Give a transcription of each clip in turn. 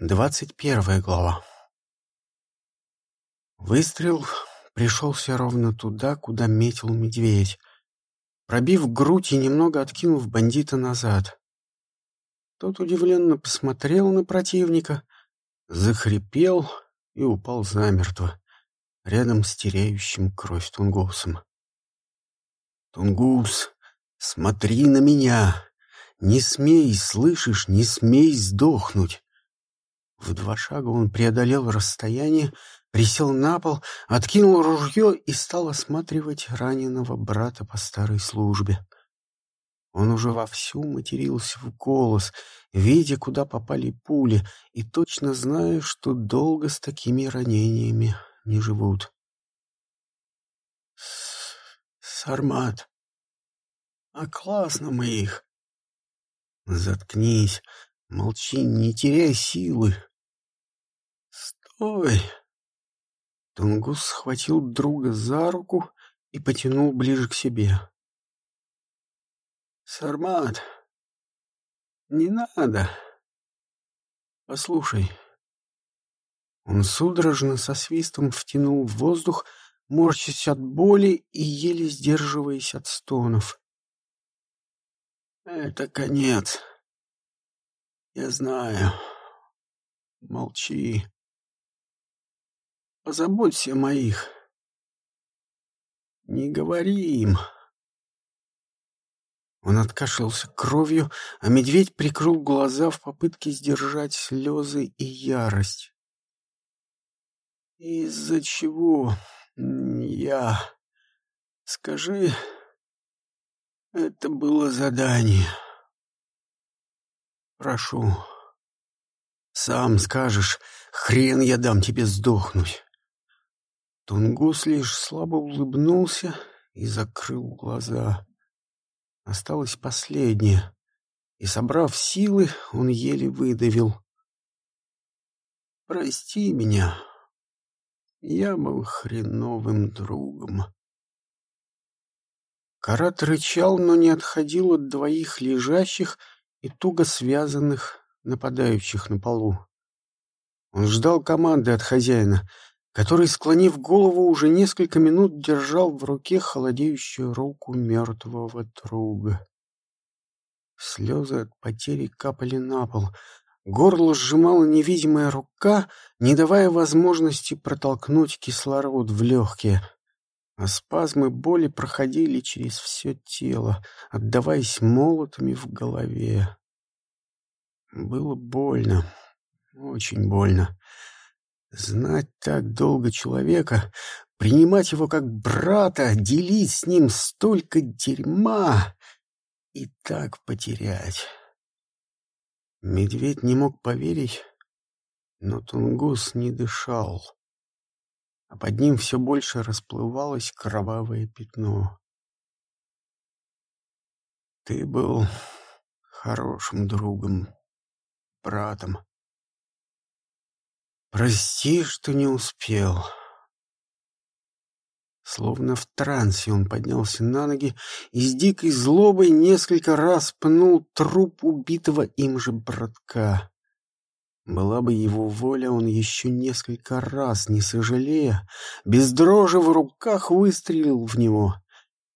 Двадцать первая глава. Выстрел пришелся ровно туда, куда метил медведь, пробив грудь и немного откинув бандита назад. Тот удивленно посмотрел на противника, захрипел и упал замертво, рядом с теряющим кровь Тунгусом. «Тунгус, смотри на меня! Не смей, слышишь, не смей сдохнуть!» В два шага он преодолел расстояние, присел на пол, откинул ружье и стал осматривать раненого брата по старой службе. Он уже вовсю матерился в голос, видя, куда попали пули, и точно зная, что долго с такими ранениями не живут. «Сармат! А классно мы их!» «Заткнись! Молчи, не теряй силы!» «Ой!» Тунгус схватил друга за руку и потянул ближе к себе. «Сармат, не надо. Послушай». Он судорожно со свистом втянул в воздух, морщась от боли и еле сдерживаясь от стонов. «Это конец. Я знаю. Молчи. Позаботься о моих. Не говори им. Он откашлялся кровью, а медведь прикрыл глаза в попытке сдержать слезы и ярость. «Из-за чего я... Скажи, это было задание. Прошу, сам скажешь, хрен я дам тебе сдохнуть». Тунгус лишь слабо улыбнулся и закрыл глаза. Осталось последнее, и, собрав силы, он еле выдавил. «Прости меня, я был хреновым другом». Карат рычал, но не отходил от двоих лежащих и туго связанных нападающих на полу. Он ждал команды от хозяина — который, склонив голову, уже несколько минут держал в руке холодеющую руку мертвого друга. Слезы от потери капали на пол. Горло сжимала невидимая рука, не давая возможности протолкнуть кислород в легкие. А спазмы боли проходили через все тело, отдаваясь молотами в голове. Было больно, очень больно. Знать так долго человека, принимать его как брата, делить с ним столько дерьма и так потерять. Медведь не мог поверить, но Тунгус не дышал, а под ним все больше расплывалось кровавое пятно. Ты был хорошим другом, братом. Прости, что не успел. Словно в трансе он поднялся на ноги и с дикой злобой несколько раз пнул труп убитого им же братка. Была бы его воля, он еще несколько раз, не сожалея, без дрожи в руках выстрелил в него,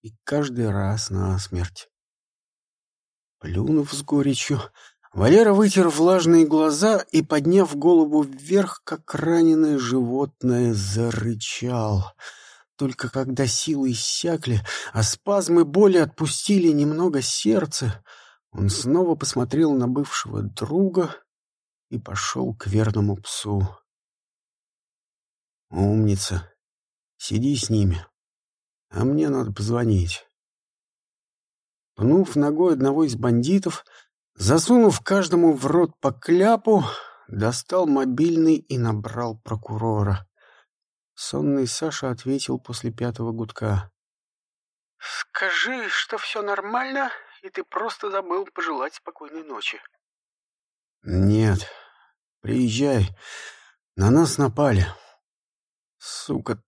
и каждый раз насмерть. Плюнув с горечью, Валера вытер влажные глаза и, подняв голову вверх, как раненое животное, зарычал. Только когда силы иссякли, а спазмы боли отпустили немного сердце, он снова посмотрел на бывшего друга и пошел к верному псу. «Умница. Сиди с ними. А мне надо позвонить». Пнув ногой одного из бандитов, Засунув каждому в рот по кляпу, достал мобильный и набрал прокурора. Сонный Саша ответил после пятого гудка. «Скажи, что все нормально, и ты просто забыл пожелать спокойной ночи». «Нет, приезжай. На нас напали. Сука,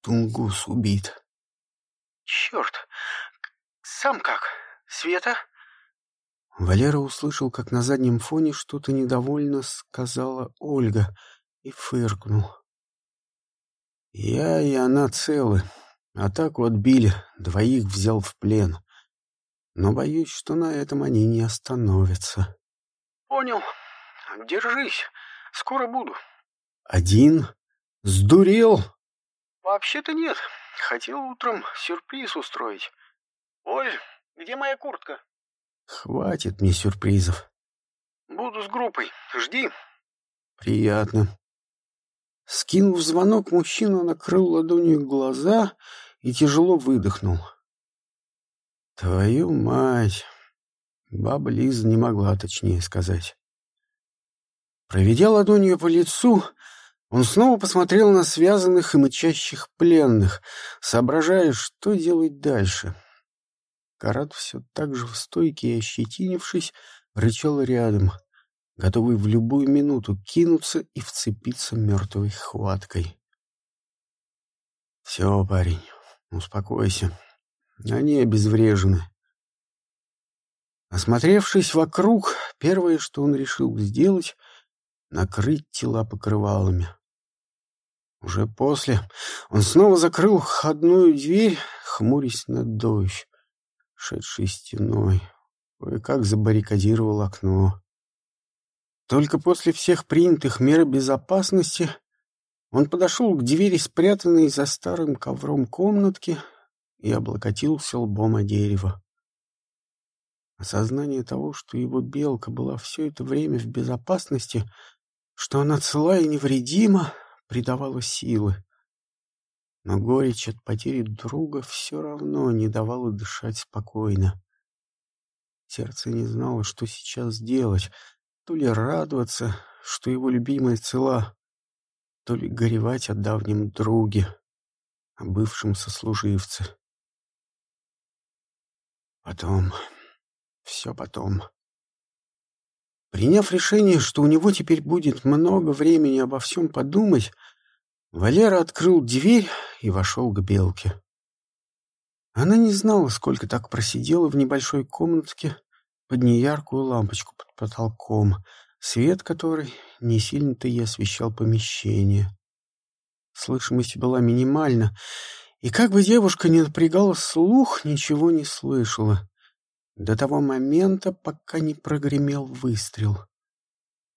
Тунгус убит». «Черт! Сам как? Света?» Валера услышал, как на заднем фоне что-то недовольно сказала Ольга и фыркнул. Я и она целы, а так вот били, двоих взял в плен. Но боюсь, что на этом они не остановятся. Понял. Держись. Скоро буду. Один? Сдурел? Вообще-то нет. Хотел утром сюрприз устроить. Оль, где моя куртка? Хватит мне сюрпризов. Буду с группой. Жди. Приятно. Скинув звонок, мужчина накрыл ладонью глаза и тяжело выдохнул. Твою мать! Баба Лиза не могла точнее сказать. Проведя ладонью по лицу, он снова посмотрел на связанных и мычащих пленных, соображая, что делать дальше. Карат все так же в стойке и ощетинившись, рычал рядом, готовый в любую минуту кинуться и вцепиться мертвой хваткой. «Все, парень, успокойся. Они обезврежены». Осмотревшись вокруг, первое, что он решил сделать — накрыть тела покрывалами. Уже после он снова закрыл входную дверь, хмурясь на дождь шедший стеной, кое-как забаррикадировал окно. Только после всех принятых мер безопасности он подошел к двери, спрятанной за старым ковром комнатки, и облокотился лбом о дерево. Осознание того, что его белка была все это время в безопасности, что она цела и невредима, придавало силы. Но горечь от потери друга все равно не давала дышать спокойно. Сердце не знало, что сейчас делать. То ли радоваться, что его любимая цела, то ли горевать о давнем друге, о бывшем сослуживце. Потом, все потом. Приняв решение, что у него теперь будет много времени обо всем подумать, Валера открыл дверь и вошел к Белке. Она не знала, сколько так просидела в небольшой комнатке под неяркую лампочку под потолком, свет которой не сильно-то и освещал помещение. Слышимость была минимальна, и как бы девушка не напрягала слух, ничего не слышала. До того момента, пока не прогремел выстрел.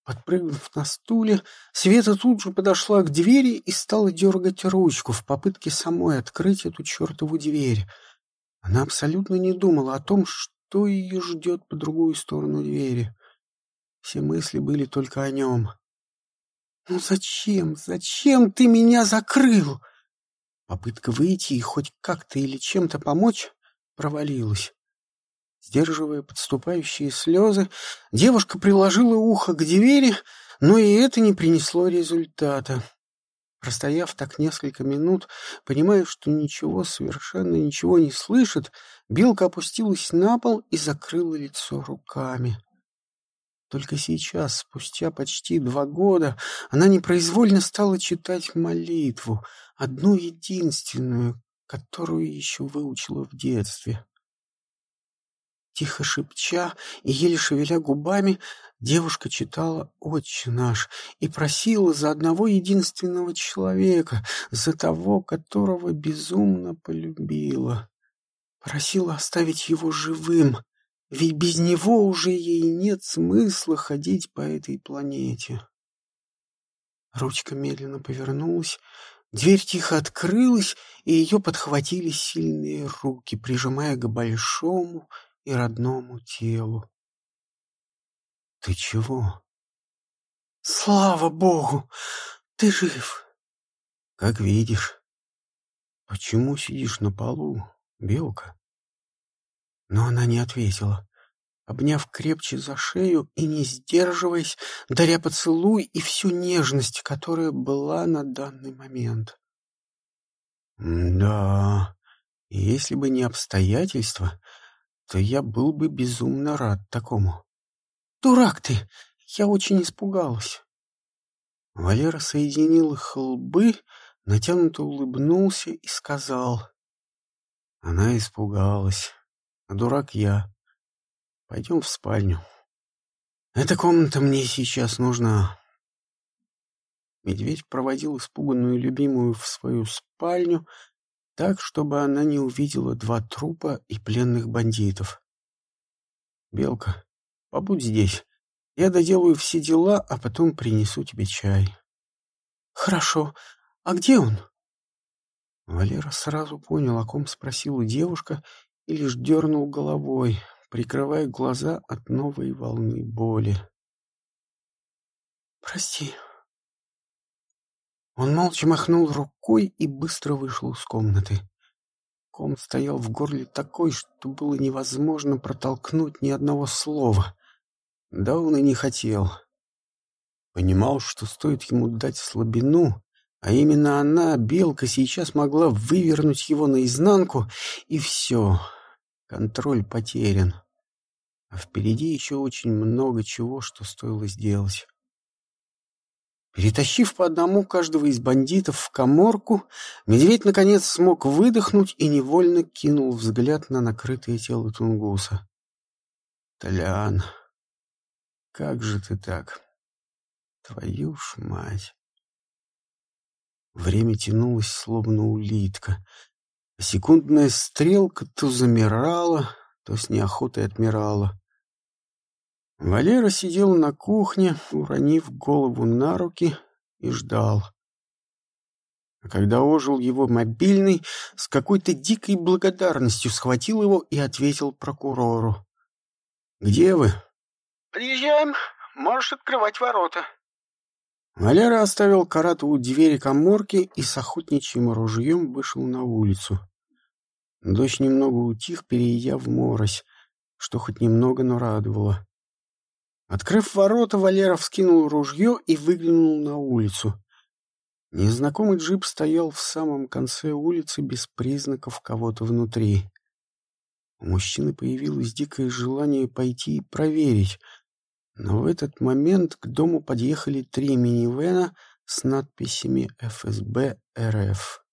Подпрыгнув на стуле, Света тут же подошла к двери и стала дергать ручку в попытке самой открыть эту чертову дверь. Она абсолютно не думала о том, что ее ждет по другую сторону двери. Все мысли были только о нем. «Ну зачем, зачем ты меня закрыл?» Попытка выйти и хоть как-то или чем-то помочь провалилась. Сдерживая подступающие слезы, девушка приложила ухо к двери, но и это не принесло результата. Простояв так несколько минут, понимая, что ничего, совершенно ничего не слышит, Белка опустилась на пол и закрыла лицо руками. Только сейчас, спустя почти два года, она непроизвольно стала читать молитву, одну единственную, которую еще выучила в детстве. Тихо шепча и еле шевеля губами, девушка читала «Отче наш» и просила за одного единственного человека, за того, которого безумно полюбила. Просила оставить его живым, ведь без него уже ей нет смысла ходить по этой планете. Ручка медленно повернулась, дверь тихо открылась, и ее подхватили сильные руки, прижимая к большому, и родному телу. Ты чего? Слава богу, ты жив. Как видишь. Почему сидишь на полу, белка? Но она не ответила, обняв крепче за шею и не сдерживаясь, даря поцелуй и всю нежность, которая была на данный момент. Да, если бы не обстоятельства, то я был бы безумно рад такому. «Дурак ты! Я очень испугалась!» Валера соединил их лбы, натянуто улыбнулся и сказал. Она испугалась, а дурак я. Пойдем в спальню. Эта комната мне сейчас нужна. Медведь проводил испуганную любимую в свою спальню так, чтобы она не увидела два трупа и пленных бандитов. «Белка, побудь здесь. Я доделаю все дела, а потом принесу тебе чай». «Хорошо. А где он?» Валера сразу понял, о ком спросила девушка, и лишь дернул головой, прикрывая глаза от новой волны боли. «Прости». Он молча махнул рукой и быстро вышел из комнаты. Ком стоял в горле такой, что было невозможно протолкнуть ни одного слова. Да он и не хотел. Понимал, что стоит ему дать слабину, а именно она, белка, сейчас могла вывернуть его наизнанку, и все, контроль потерян. А впереди еще очень много чего, что стоило сделать. Перетащив по одному каждого из бандитов в коморку, медведь наконец смог выдохнуть и невольно кинул взгляд на накрытое тело Тунгуса. «Толян, как же ты так? Твою ж мать!» Время тянулось, словно улитка. А секундная стрелка то замирала, то с неохотой отмирала. Валера сидел на кухне, уронив голову на руки, и ждал. А когда ожил его мобильный, с какой-то дикой благодарностью схватил его и ответил прокурору. «Где вы?» «Приезжаем. Можешь открывать ворота». Валера оставил карату у двери коморки и с охотничьим ружьем вышел на улицу. Дождь немного утих, перейдя в морось, что хоть немного, но радовало. Открыв ворота, Валера вскинул ружье и выглянул на улицу. Незнакомый джип стоял в самом конце улицы без признаков кого-то внутри. У мужчины появилось дикое желание пойти и проверить, но в этот момент к дому подъехали три минивэна с надписями «ФСБ РФ».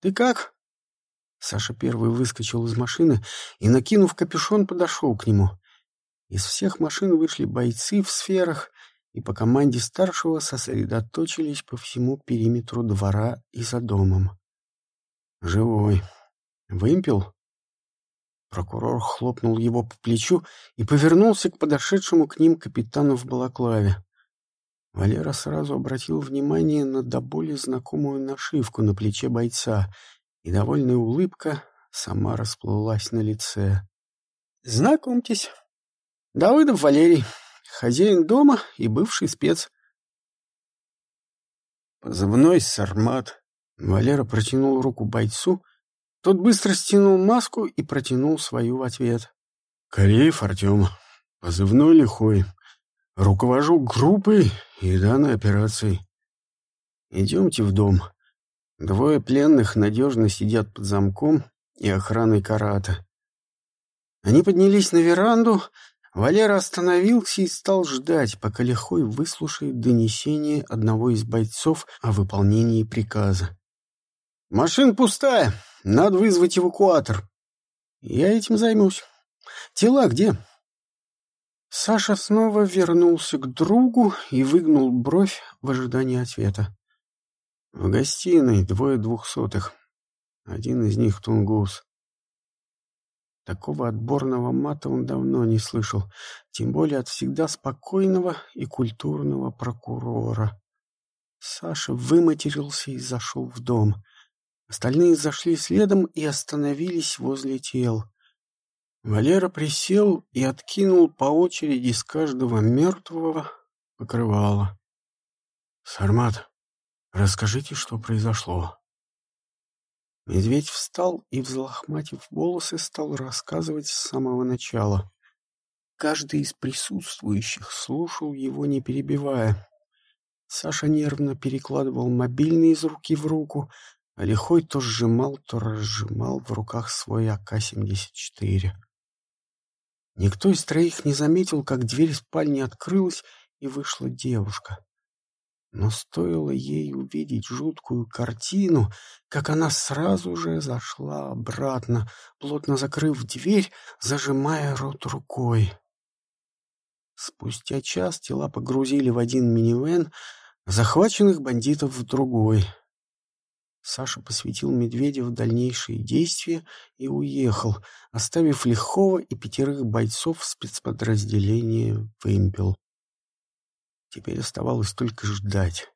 «Ты как?» Саша первый выскочил из машины и, накинув капюшон, подошел к нему. Из всех машин вышли бойцы в сферах и по команде старшего сосредоточились по всему периметру двора и за домом. «Живой. Вымпел?» Прокурор хлопнул его по плечу и повернулся к подошедшему к ним капитану в балаклаве. Валера сразу обратил внимание на до боли знакомую нашивку на плече бойца, и довольная улыбка сама расплылась на лице. «Знакомьтесь, Давыдов Валерий, хозяин дома и бывший спец». Позывной «Сармат». Валера протянул руку бойцу, тот быстро стянул маску и протянул свою в ответ. «Кореев Артем, позывной лихой. Руковожу группой и данной операцией. Идемте в дом. Двое пленных надежно сидят под замком и охраной карата. Они поднялись на веранду. Валера остановился и стал ждать, пока Лихой выслушает донесение одного из бойцов о выполнении приказа. «Машина пустая. Надо вызвать эвакуатор. Я этим займусь. Тела где?» Саша снова вернулся к другу и выгнул бровь в ожидании ответа. В гостиной двое двухсотых. Один из них тунгус. Такого отборного мата он давно не слышал, тем более от всегда спокойного и культурного прокурора. Саша выматерился и зашел в дом. Остальные зашли следом и остановились возле тел. Валера присел и откинул по очереди с каждого мертвого покрывало. «Сармат, расскажите, что произошло». Медведь встал и, взлохматив волосы, стал рассказывать с самого начала. Каждый из присутствующих слушал его, не перебивая. Саша нервно перекладывал мобильный из руки в руку, а лихой то сжимал, то разжимал в руках свой АК-74. Никто из троих не заметил, как дверь спальни открылась, и вышла девушка. Но стоило ей увидеть жуткую картину, как она сразу же зашла обратно, плотно закрыв дверь, зажимая рот рукой. Спустя час тела погрузили в один минивэн, захваченных бандитов в другой. Саша посвятил в дальнейшие действия и уехал, оставив Лихова и пятерых бойцов спецподразделения «Вымпел». Теперь оставалось только ждать.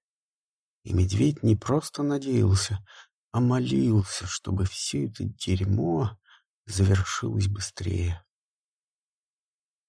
И Медведь не просто надеялся, а молился, чтобы все это дерьмо завершилось быстрее.